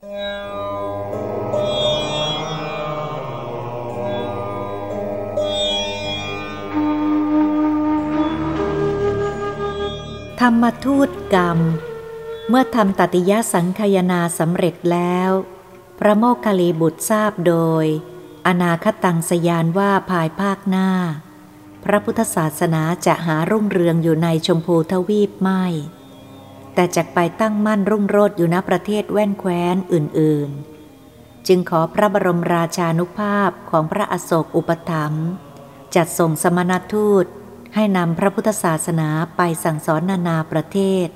ธรรมทูตกรรม เมื่อทำตติยสังคยนาสำเร็จแล้ว พระโมคคัลลีบุตรทราบโดย อนาคตังสยานว่าภายภาคหน้า พระพุทธศาสนาจะหารุ่งเรืองอยู่ในชมพูทวีปไม่ แต่จะไปตั้งมั่นรุ่งโรจน์อยู่ณประเทศแว่นแคว้นอื่น ๆ จึงขอพระบรมราชานุภาพของพระอโศกอุปถัมภ์จัดส่งสมณทูตให้นำพระพุทธศาสนาไปสั่งสอนนานาประเทศ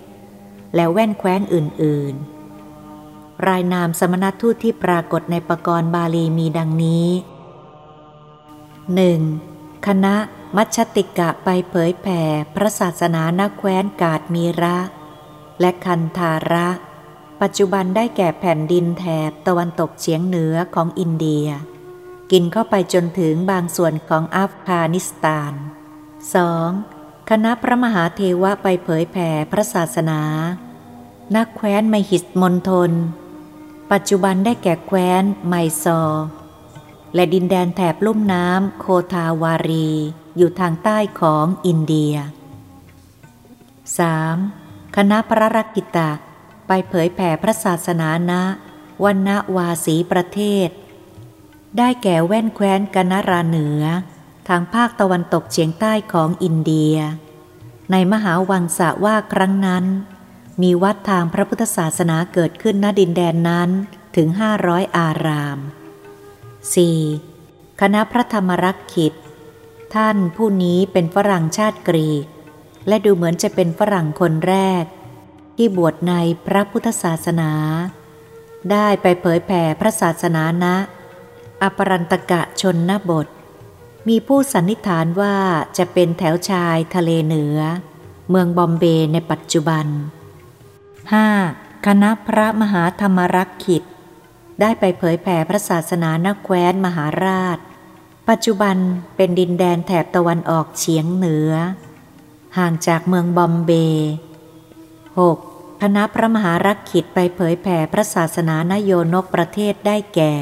และแว่นแคว้นอื่น ๆ รายนามสมณทูตที่ปรากฏในปกรณ์บาลีมีดังนี้ 1. คณะมัชติกะไปเผยแผ่พระศาสนานแคว้นกาดมีระ และคันธาระ ปัจจุบันได้แก่แผ่นดินแถบตะวันตกเฉียงเหนือของอินเดีย กินเข้าไปจนถึงบางส่วนของอัฟกานิสถาน 2. คณะพระมหาเทวะไปเผยแผ่พระศาสนานักแคว้นไมหิสมนทนปัจจุบันได้แก่แคว้นไมซอและดินแดนแถบลุ่มน้ำโคทาวารี อยู่ทางใต้ของอินเดีย 3. คณะพระรักกิตะไปเผยแผ่พระศาสนาณวันณวาสีประเทศ ได้แก่แว่นแคว้นกนราเหนือ ทางภาคตะวันตกเฉียงใต้ของอินเดีย ในมหาวังสะว่าครั้งนั้น มีวัดทางพระพุทธศาสนาเกิดขึ้นณดินแดนนั้นถึงห้าร้อยอาราม 4. คณะพระธรรมรักขิต ท่านผู้นี้เป็นฝรั่งชาติกรีก และดูเหมือนจะเป็นฝรั่งคนแรก ที่บวชในพระพุทธศาสนา ได้ไปเผยแผ่พระศาสนาณอปรันตกะชนนบท มีผู้สันนิษฐานว่าจะเป็นแถวชายทะเลเหนือ เมืองบอมเบย์ในปัจจุบัน 5. คณะพระมหาธรรมรักขิต ได้ไปเผยแผ่พระศาสนานักแคว้นมหาราช ปัจจุบันเป็นดินแดนแถบตะวันออกเฉียงเหนือ ห่างจากเมืองบอมเบย์ 6. คณะพระมหารักขิตไปเผยแผ่พระศาสนานโยนกประเทศได้แก่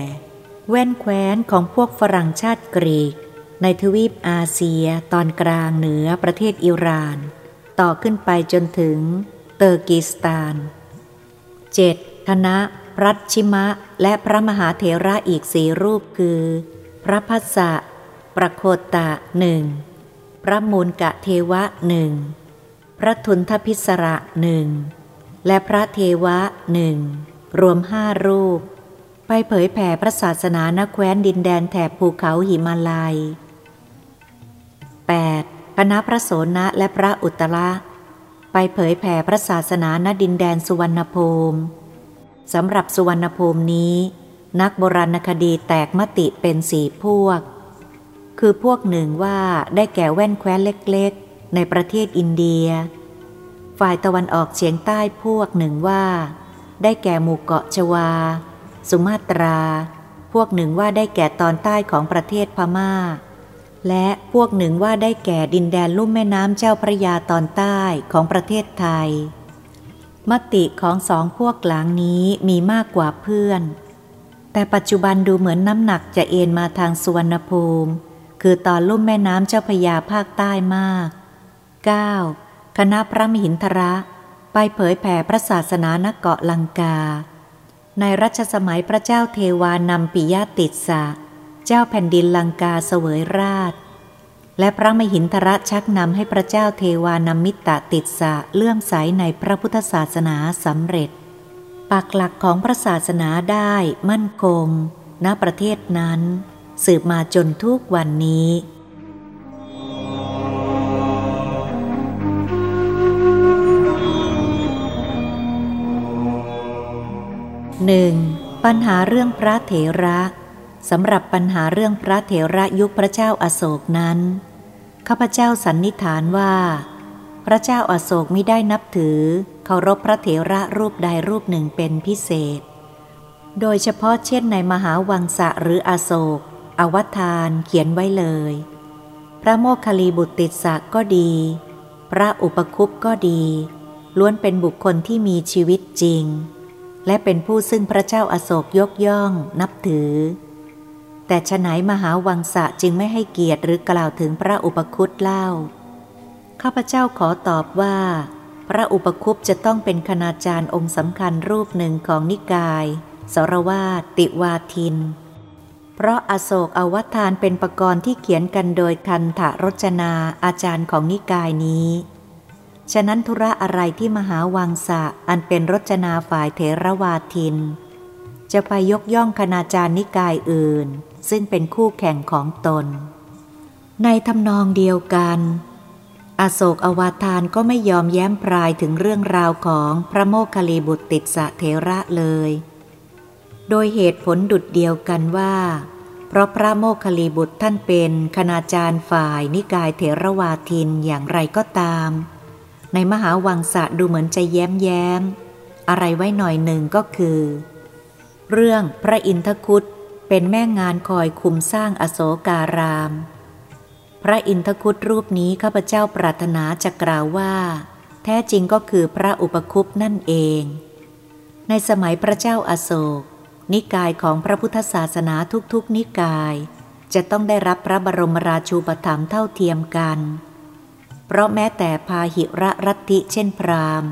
แว่นแคว้นของพวกฝรั่งชาติกรีก ในทวีปอาเซีย ตอนกลางเหนือประเทศอิหร่าน ต่อขึ้นไปจนถึงเตอร์กิสตาน 7. คณะพระชิมะและพระมหาเถระอีกสี่รูปคือ พระพัสสะประโคตะหนึ่ง พระมูลกะเทวะหนึ่งพระทุนทพิสระหนึ่งและพระเทวะหนึ่งรวมห้ารูป ไปเผยแผ่พระศาสนาณแคว้นดินแดนแถบภูเขาหิมาลัย 8. คณะพระโสนะและพระอุตระไปเผยแผ่พระศาสนาณดินแดนสุวรรณภูมิสำหรับสุวรรณภูมินี้ นักโบราณคดีแตกมติเป็นสีพวก คือพวกหนึ่งว่าได้แก่แว่นแคว้นเล็กๆ ในประเทศอินเดีย ฝ่ายตะวันออกเฉียงใต้พวกหนึ่งว่า ได้แก่หมู่เกาะชวา สุมาตรา พวกหนึ่งว่าได้แก่ตอนใต้ของประเทศพมา่า และพวกหนึ่งว่าได้แก่ดินแดนลุ่มแม่น้ำเจ้าพระยาตอนใต้ของประเทศไทย มติของสองพวกหลังนี้มีมากกว่าเพื่อน แต่ปัจจุบันดูเหมือนน้ำหนักจะเอ็นมาทางสุวรรณภูมิ คือตอนลุ่มแม่น้ำเจ้าพยาภาคใต้มาก 9. คณะพระมหินทระ ไปเผยแผ่พระศาสนาณเกาะลังกา ในรัชสมัยพระเจ้าเทวานำปิยติสะ เจ้าแผ่นดินลังกาเสวยราช และพระมหินทระชักนำให้พระเจ้าเทวานามิตะติดสะเลื่อมใสในพระพุทธศาสนาสำเร็จ ปักหลักของพระศาสนาได้มั่นคงณประเทศนั้น สืบมาจนทุกวันนี้หนึ่งปัญหาเรื่องพระเถระสำหรับปัญหาเรื่องพระเถระยุคพระเจ้าอาโศกนั้นข้าพเจ้าสันนิษฐานว่า พระเจ้าอาโศกไม่ได้นับถือเคารพพระเถระรูปใดรูปหนึ่งเป็นพิเศษ โดยเฉพาะเช่นในมหาวังสะหรืออาโศก อวัทานเขียนไว้เลย พระโมคคลีบุตรติสะก็ดี พระอุปคุปก็ดี ล้วนเป็นบุคคลที่มีชีวิตจริง และเป็นผู้ซึ่งพระเจ้าอาโศกยกย่องนับถือ แต่ฉไหนมหาวังสะจึงไม่ให้เกียรติหรือกล่าวถึงพระอุปคุตเล่า ข้าพเจ้าขอตอบว่า พระอุปคุปจะต้องเป็นคณาจารย์องค์สำคัญรูปหนึ่งของนิกาย สรวาติวาทิน เพราะอโศกอวัทานเป็นประกรณ์ที่เขียนกันโดยคันธรจนาอาจารย์ของนิกายนี้ ฉะนั้นธุระอะไรที่มหาวังสะอันเป็นรจนาฝ่ายเถรวาทิน จะไปยกย่องคณาจารย์นิกายอื่น ซึ่งเป็นคู่แข่งของตน ในทำนองเดียวกัน อโศกอวาทานก็ไม่ยอมแย้มพรายถึงเรื่องราวของพระโมคคัลลีบุตรติดสะเทระเลย โดยเหตุผลดุดเดียวกันว่า เพราะพระโมคคัลลีบุตรท่านเป็นคณาจารย์ฝ่ายนิกายเถรวาทินอย่างไรก็ตาม ในมหาวังสะดูเหมือนจะแย้มแย้ม อะไรไว้หน่อยหนึ่งก็คือ เรื่องพระอินทคุตเป็นแม่งานคอยคุมสร้างอโศการาม พระอินทคุตรูปนี้ข้าพเจ้าปรารถนาจะกล่าวว่า แท้จริงก็คือพระอุปคุปนั่นเอง ในสมัยพระเจ้าอาโศก นิกายของพระพุทธศาสนาทุกๆนิกาย จะต้องได้รับพระบรมราชูปถัมภ์เท่าเทียมกัน เพราะแม้แต่พาหิระรัติเช่นพราหมณ์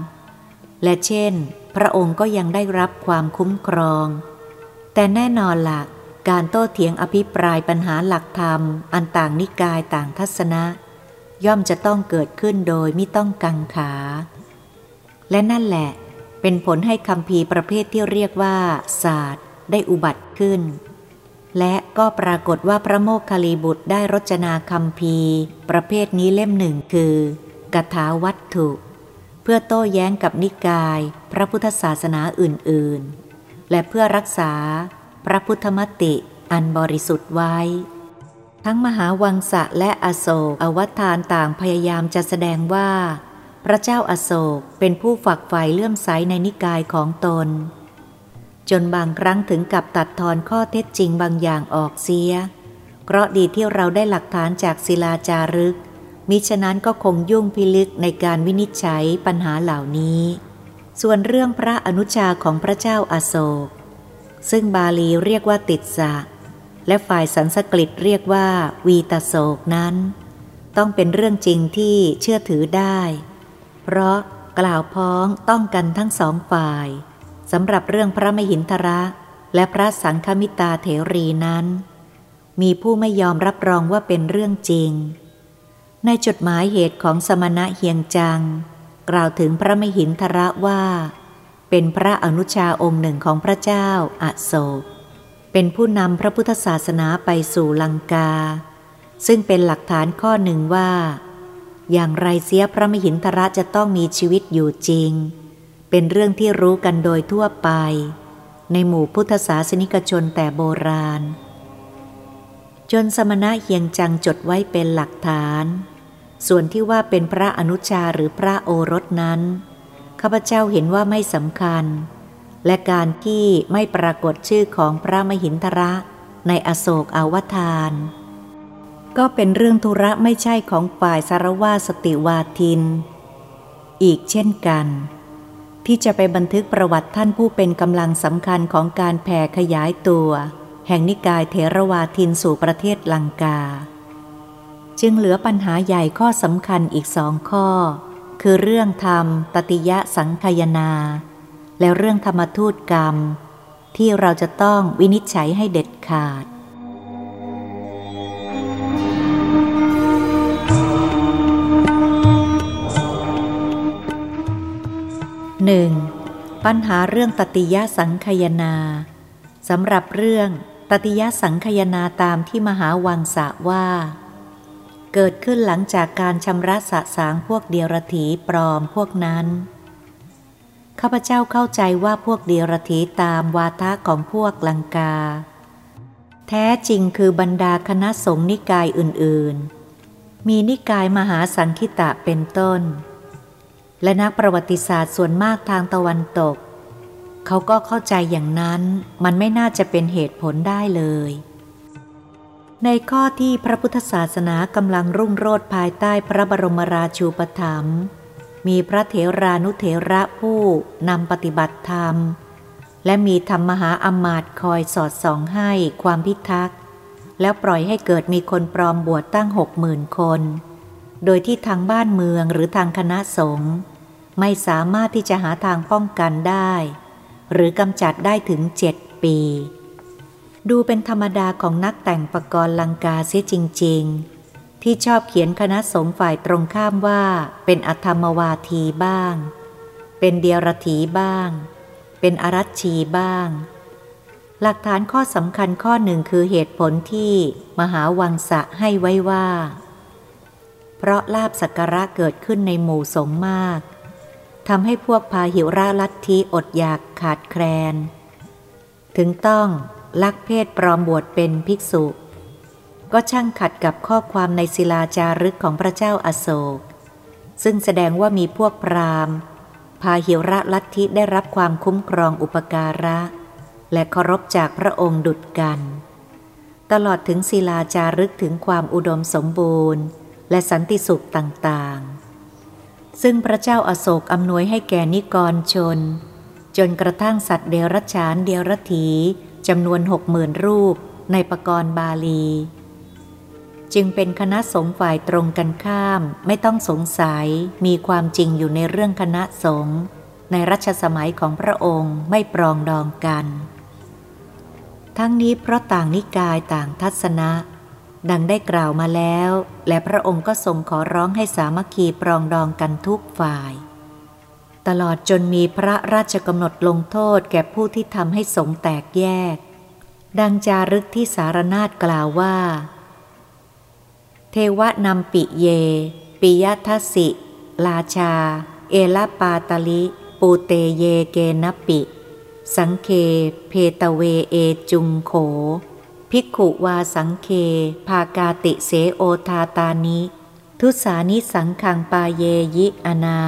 และเช่น พระองค์ก็ยังได้รับความคุ้มครอง แต่แน่นอนละ่ะการโต้เถียงอภิปรายปัญหาหลักธรรม อันต่างนิกายต่างทัศนะ ย่อมจะต้องเกิดขึ้นโดยไม่ต้องกังขา และนั่นแหละ เป็นผลให้คำพีประเภทที่เรียกว่าศาสตร์ ได้อุบัติขึ้น และก็ปรากฏว่าพระโมคคัลลีบุตรได้รจนาคำพีประเภทนี้เล่มหนึ่งคือกถาวัตถุ เพื่อโต้แย้งกับนิกาย พระพุทธศาสนาอื่นๆ และเพื่อรักษาพระพุทธมติอันบริสุทธิ์ไว้ ทั้งมหาวังสะและอโศกอวัตานต่างพยายามจะแสดงว่า พระเจ้าอาโศกเป็นผู้ฝักใฝ่เลื่อมใสในนิกายของตน จนบางครั้งถึงกับตัดทอนข้อเท็จจริงบางอย่างออกเสีย เพราะดีที่เราได้หลักฐานจากศิลาจารึก มิฉะนั้นก็คงยุ่งพิลึกในการวินิจฉัยปัญหาเหล่านี้ ส่วนเรื่องพระอนุชาของพระเจ้าอาโศก ซึ่งบาลีเรียกว่าติดสะ และฝ่ายสันสกฤตเรียกว่าวีตโศกนั้น ต้องเป็นเรื่องจริงที่เชื่อถือได้ เพราะกล่าวพ้องต้องกันทั้งสองฝ่ายสำหรับเรื่องพระมหินทระและพระสังฆมิตาเถรีนั้น มีผู้ไม่ยอมรับรองว่าเป็นเรื่องจริง ในจดหมายเหตุของสมณะเฮียงจัง กล่าวถึงพระมหินทระว่า เป็นพระอนุชาองค์หนึ่งของพระเจ้าอาโศก เป็นผู้นำพระพุทธศาสนาไปสู่ลังกา ซึ่งเป็นหลักฐานข้อหนึ่งว่า อย่างไรเสียพระมหินทระจะต้องมีชีวิตอยู่จริง เป็นเรื่องที่รู้กันโดยทั่วไป ในหมู่พุทธศาสนิกชนแต่โบราณ จนสมณะเฮียงจังจดไว้เป็นหลักฐาน ส่วนที่ว่าเป็นพระอนุชาหรือพระโอรสนั้น ข้าพเจ้าเห็นว่าไม่สำคัญ และการที่ไม่ปรากฏชื่อของพระมหินทระในอโศกอวทาน ก็เป็นเรื่องธุระไม่ใช่ของฝ่ายสารวาสติวาทิน อีกเช่นกัน ที่จะไปบันทึกประวัติท่านผู้เป็นกำลังสำคัญของการแผ่ขยายตัว แห่งนิกายเทรวาทินสู่ประเทศลังกา จึงเหลือปัญหาใหญ่ข้อสำคัญอีกสองข้อ คือเรื่องธรรมตติยะสังคยนา และเรื่องธรรมทูตกรรม ที่เราจะต้องวินิจฉัยให้เด็ดขาด หนึ่งปัญหาเรื่องตติยสังคยนาสำหรับเรื่องตติยสังคยนาตามที่มหาวังสะว่า เกิดขึ้นหลังจากการชำระสะสางพวกเดียรถีปลอมพวกนั้นข้าพเจ้าเข้าใจว่าพวกเดียรถีตามวาทะของพวกลังกา แท้จริงคือบรรดาคณะสงฆ์นิกายอื่นๆ มีนิกายมหาสังคิตะเป็นต้น และนักประวัติศาสตร์ส่วนมากทางตะวันตก เขาก็เข้าใจอย่างนั้นมันไม่น่าจะเป็นเหตุผลได้เลย ในข้อที่พระพุทธศาสนากำลังรุ่งโรจน์ภายใต้พระบรมราชูปถัมภ์มีพระเถรานุเถระผู้นำปฏิบัติธรรม และมีธรรมหาอมาตย์คอยสอดส่องให้ความพิทักษ์ แล้วปล่อยให้เกิดมีคนปลอมบวชตั้งหกหมื่นคน โดยที่ทางบ้านเมืองหรือทางคณะสงฆ์ ไม่สามารถที่จะหาทางป้องกันได้ หรือกำจัดได้ถึงเจ็ดปี ดูเป็นธรรมดาของนักแต่งประกรณ์ลังกาเสียจริง ๆ ที่ชอบเขียนคณะสงฆ์ฝ่ายตรงข้ามว่า เป็นอธรรมวาทีบ้าง เป็นเดียรถีบ้าง เป็นอรัชชีบ้าง หลักฐานข้อสำคัญข้อหนึ่งคือเหตุผลที่มหาวังสะให้ไว้ว่า เพราะลาบสักการะเกิดขึ้นในหมู่สงฆ์มาก ทำให้พวกพาหิวราลัทธิอดอยากขาดแคลน ถึงต้องลักเพศปลอมบวชเป็นภิกษุ ก็ช่างขัดกับข้อความในศิลาจารึกของพระเจ้าอาโศก ซึ่งแสดงว่ามีพวกพราหมณ์ พาหิวระลัทธิได้รับความคุ้มครองอุปการะ และเคารพจากพระองค์ดุดกัน ตลอดถึงศิลาจารึกถึงความอุดมสมบูรณ์ และสันติสุขต่างๆ ซึ่งพระเจ้าอาโศกอำนวยให้แก่นิกรชน จนกระทั่งสัตว์เดรัจฉานเดรัถีจำนวนหกหมื่นรูปในปกรณ์บาลี จึงเป็นคณะสงฆ์ฝ่ายตรงกันข้ามไม่ต้องสงสัยมีความจริงอยู่ในเรื่องคณะสงฆ์ในรัชสมัยของพระองค์ไม่ปรองดองกัน ทั้งนี้เพราะต่างนิกายต่างทัศนะ ดังได้กล่าวมาแล้ว และพระองค์ก็ทรงขอร้องให้สามัคคีปรองดองกันทุกฝ่าย ตลอดจนมีพระราชกำหนดลงโทษแก่ผู้ที่ทำให้สงแตกแยก ดังจารึกที่สารนาฏกล่าวว่า เทวะนำปิเย ปิยทัสิ ลาชา เอลปาตลิ ปูเตเยเกนปิ สังเค เพตเวเอจุงโข ภิกขุวาสังเค ภากาติเสโอทาตานิ ทุสานิสังขังปาเยยิอนา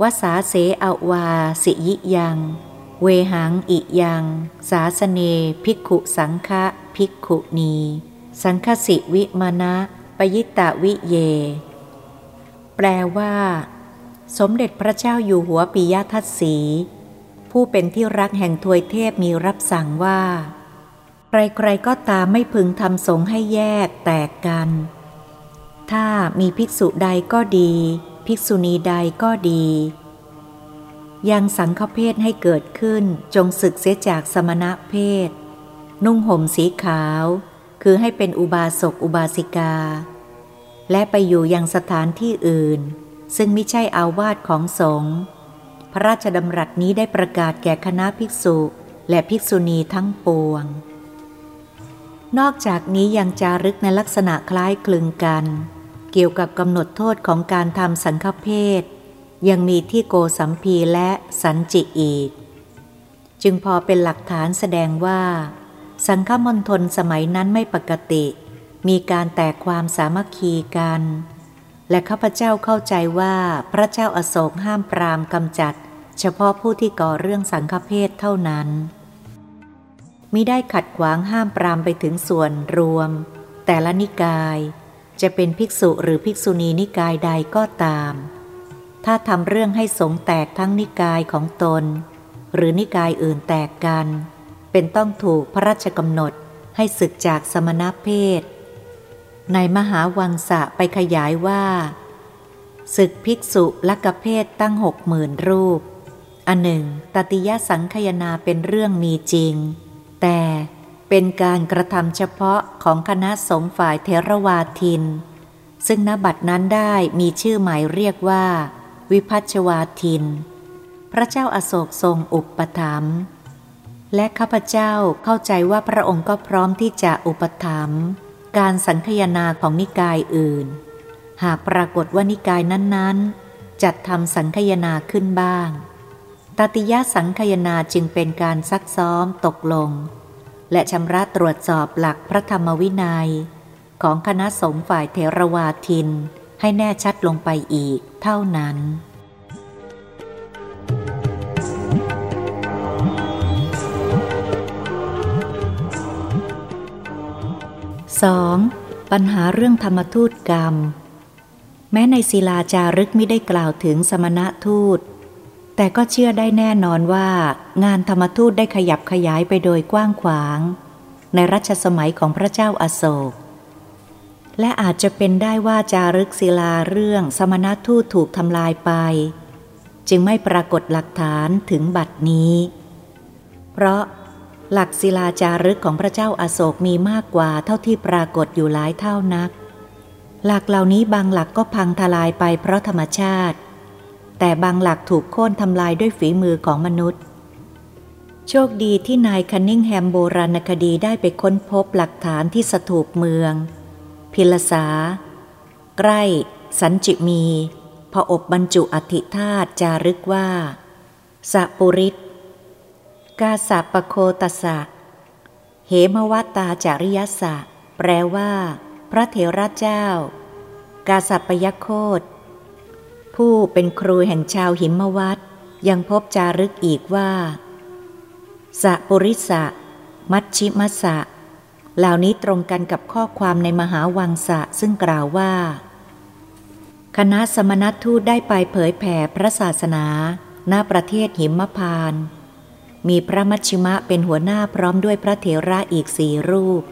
วสาเสอวาสิยิยัง เวหังอิยัง สาสเนภิกขุสังฆะภิกขุนีสังคสิวิมณะปยิตาวิเย แปลว่า สมเด็จพระเจ้าอยู่หัวปิยทัตสี ผู้เป็นที่รักแห่งทวยเทพมีรับสั่งว่า ใครๆก็ตามไม่พึงทำสงให้แยกแตกกัน ถ้ามีภิกษุใดก็ดี ภิกษุณีใดก็ดี ยังสังฆเพศให้เกิดขึ้นจงศึกเสียจากสมณะเพศ นุ่งห่มสีขาว คือให้เป็นอุบาสกอุบาสิกา และไปอยู่ยังสถานที่อื่น ซึ่งไม่ใช่อาวาสของสงฆ์พระราชดำรัสนี้ได้ประกาศแก่คณะภิกษุและภิกษุณีทั้งปวง นอกจากนี้ยังจารึกในลักษณะคล้ายคลึงกัน เกี่ยวกับกำหนดโทษของการทำสังฆเพศ ยังมีที่โกสัมพีและสันจิอีก จึงพอเป็นหลักฐานแสดงว่า สังฆมณฑลสมัยนั้นไม่ปกติ มีการแตกความสามัคคีกัน และข้าพเจ้าเข้าใจว่าพระเจ้าอาโศกห้ามปรามกำจัด เฉพาะผู้ที่ก่อเรื่องสังฆเพศเท่านั้น มิได้ขัดขวางห้ามปรามไปถึงส่วนรวม แต่ละนิกาย จะเป็นภิกษุหรือภิกษุณีนิกายใดก็ตาม ถ้าทำเรื่องให้สงแตกทั้งนิกายของตน หรือนิกายอื่นแตกกัน เป็นต้องถูกพระราชกำหนดให้ศึกจากสมณเพศ ในมหาวังสะไปขยายว่าศึกภิกษุลักเพศตั้งหกหมื่นรูป อันหนึ่งตติยสังคยนาเป็นเรื่องมีจริง แต่เป็นการกระทำเฉพาะของคณะสงฆ์ฝ่ายเทรวาทิน ซึ่งณบัดนั้นได้มีชื่อหมายเรียกว่า วิพัชวาทิน พระเจ้าอาโศกทรงอุปถัมภ์และข้าพเจ้าเข้าใจว่าพระองค์ก็พร้อมที่จะอุปถัมภ์การสังคยนาของนิกายอื่น หากปรากฏว่านิกายนั้นๆ จัดทำสังคยนาขึ้นบ้าง ตติยสังคยนาจึงเป็นการซักซ้อมตกลง และชำระตรวจสอบหลักพระธรรมวินัย ของคณะสงฆ์ฝ่ายเทรวาทิน ให้แน่ชัดลงไปอีกเท่านั้น 2. ปัญหาเรื่องธรรมทูตกรรม แม้ในศิลาจารึกไม่ได้กล่าวถึงสมณะทูต แต่ก็เชื่อได้แน่นอนว่างานธรรมทูตได้ขยับขยายไปโดยกว้างขวาง ในรัชสมัยของพระเจ้าอาโศก และอาจจะเป็นได้ว่าจารึกศิลาเรื่องสมณทูตถูกทำลายไป จึงไม่ปรากฏหลักฐานถึงบัดนี้ เพราะหลักศิลาจารึกของพระเจ้าอาโศกมีมากกว่าเท่าที่ปรากฏอยู่หลายเท่านัก หลักเหล่านี้บางหลักก็พังทลายไปเพราะธรรมชาติ แต่บางหลักถูกโค่นทำลายด้วยฝีมือของมนุษย์ โชคดีที่นายคันนิงแฮมโบราณคดีได้ไปค้นพบหลักฐานที่สถูปเมือง พิลสา ใกล้ สันจิมี พออบบรรจุอธิธาตจารึกว่าสะปุริตกาสะปโคตสะ เหมวัตตาจาริยสะ แปลว่า พระเถระเจ้า กาสัปยโคต ผู้เป็นครูแห่งชาวหิมวัตยังพบจารึกอีกว่าสะปุริสะ มัชชิมสะ เหล่านี้ตรงกันกับข้อความในมหาวังสะซึ่งกล่าวว่า คณะสมณทูตได้ไปเผยแผ่พระศาสนาหน้าประเทศหิมพาน มีพระมัชชิมะเป็นหัวหน้าพร้อมด้วยพระเถระอีกสี่รูป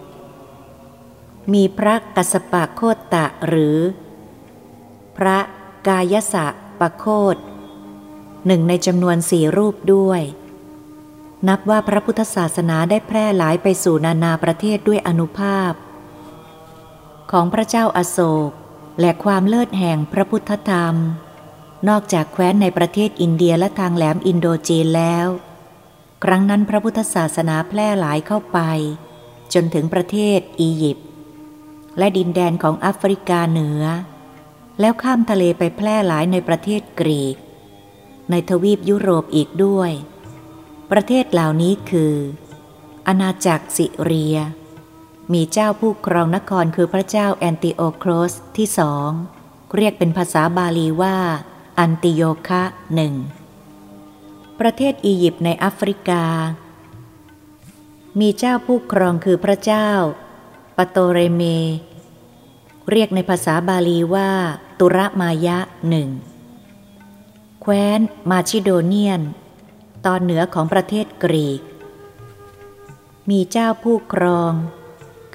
มีพระกัสปะโคตตะหรือ พระ กายสะปะโคดหนึ่งในจำนวนสี่รูปด้วย นับว่าพระพุทธศาสนาได้แพร่หลายไปสู่นานาประเทศด้วยอนุภาพ ของพระเจ้าอาโศก และความเลิศแห่งพระพุทธธรรม นอกจากแคว้นในประเทศอินเดียและทางแหลมอินโดจีนแล้ว ครั้งนั้นพระพุทธศาสนาแพร่หลายเข้าไป จนถึงประเทศอียิปต์และดินแดนของแอฟริกาเหนือ แล้วข้ามทะเลไปแพร่หลายในประเทศกรีก ในทวีปยุโรปอีกด้วย ประเทศเหล่านี้คือ อาณาจักรสิเรีย มีเจ้าผู้ครองนครคือพระเจ้าแอนติโอโครสที่สอง เรียกเป็นภาษาบาลีว่า อันติโยคะหนึ่ง ประเทศอียิปต์ในแอฟริกา มีเจ้าผู้ครองคือพระเจ้าปโตเรเม เรียกในภาษาบาลีว่า ตุระมายะหนึ่งแคว้นมาชิโดเนียน ตอนเหนือของประเทศกรีก มีเจ้าผู้ครอง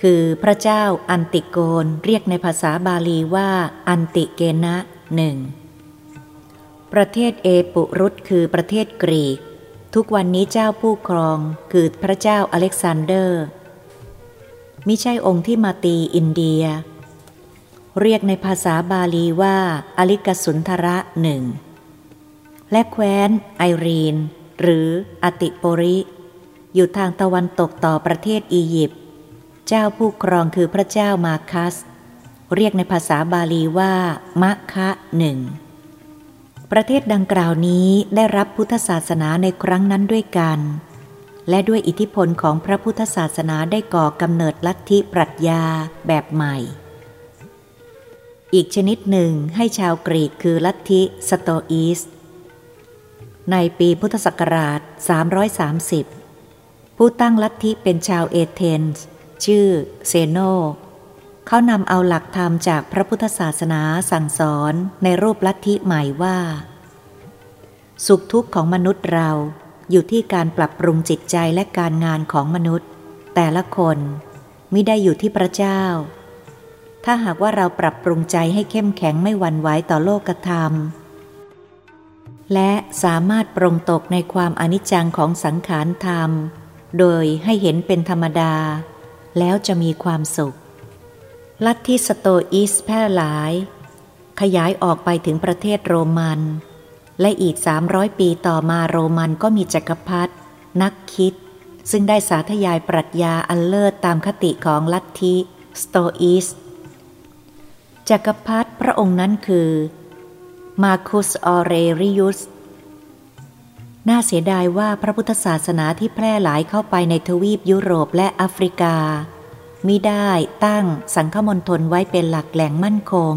คือพระเจ้าอันติโกนเรียกในภาษาบาลีว่าอันติเกนะหนึ่งประเทศเอปุรุตคือประเทศกรีก ทุกวันนี้เจ้าผู้ครองคือพระเจ้าอเล็กซานเดอร์ มิใช่องค์ที่มาตีอินเดีย เรียกในภาษาบาลีว่า อลิกสุนทระหนึ่ง และแคว้น ไซรีน หรืออติโปริ อยู่ทางตะวันตกต่อประเทศอียิปต์ เจ้าผู้ครองคือพระเจ้ามากัส เรียกในภาษาบาลีว่ามะคะหนึ่ง ประเทศดังกล่าวนี้ได้รับพุทธศาสนาในครั้งนั้นด้วยกัน และด้วยอิทธิพลของพระพุทธศาสนาได้ก่อกำเนิดลัทธิปรัชญาแบบใหม่ อีกชนิดหนึ่งให้ชาวกรีกคือลัทธิสโตอีส ในปีพุทธศักราช 330 ผู้ตั้งลัทธิเป็นชาวเอเธนส์ชื่อเซโน เขานำเอาหลักธรรมจากพระพุทธศาสนาสั่งสอนในรูปลัทธิใหม่ว่า สุขทุกข์ของมนุษย์เราอยู่ที่การปรับปรุงจิตใจและการงานของมนุษย์ แต่ละคนไม่ได้อยู่ที่พระเจ้า ถ้าหากว่าเราปรับปรุงใจให้เข้มแข็งไม่หวั่นไหวต่อโลกธรรม และสามารถปรงตกในความอนิจจังของสังขารธรรม โดยให้เห็นเป็นธรรมดา แล้วจะมีความสุข ลัทธิสโตอิกแพร่หลาย ขยายออกไปถึงประเทศโรมัน และอีก 300 ปีต่อมาโรมันก็มีจักรพรรดินักคิด ซึ่งได้สาธยายปรัชญาอันเลิศตามคติของลัทธิสโตอิก จักรพรรดิพระองค์นั้นคือ มาคุสออเรริยุส น่าเสียดายว่าพระพุทธศาสนาที่แพร่หลายเข้าไปในทวีปยุโรปและแอฟริกามิได้ตั้งสังฆมณฑลไว้เป็นหลักแหล่งมั่นคง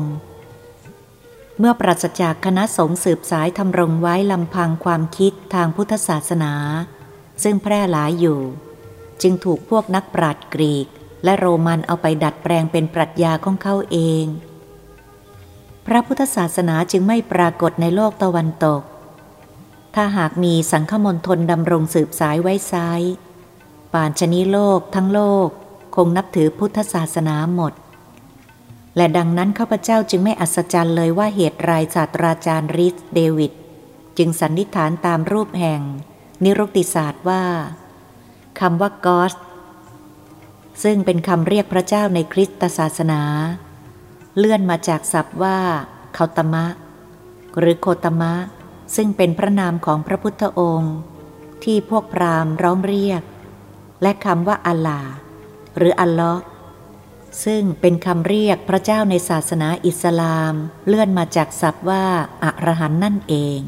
เมื่อปราศจากคณะสงฆ์สืบสายทำรงไว้ลำพังความคิดทางพุทธศาสนา ซึ่งแพร่หลายอยู่ จึงถูกพวกนักปราชญ์กรีก และโรมันเอาไปดัดแปลงเป็นปรัชญาของเขาเอง พระพุทธศาสนาจึงไม่ปรากฏในโลกตะวันตก ถ้าหากมีสังฆมณฑลดำรงสืบสายไว้ไซป่านชนิโลกทั้งโลกคงนับถือพุทธศาสนาหมด และดังนั้นข้าพเจ้าจึงไม่อัศจรรย์เลยว่าเหตุไรศาสตราจารย์ริสเดวิดจึงสันนิษฐานตามรูปแห่ง นิรุกติศาสตร์ว่าคำว่ากอสซึ่งเป็นคำเรียกพระเจ้าในคริสตศาสนา เลื่อนมาจากศัพท์ว่าเคาตมะ หรือโคตมะ ซึ่งเป็นพระนามของพระพุทธองค์ ที่พวกพราหมณ์ร้องเรียก และคำว่าอัลลาหรืออัลลอฮ์ซึ่งเป็นคำเรียกพระเจ้าในศาสนาอิสลาม เลื่อนมาจากศัพท์ว่าอรหันนั่นเอง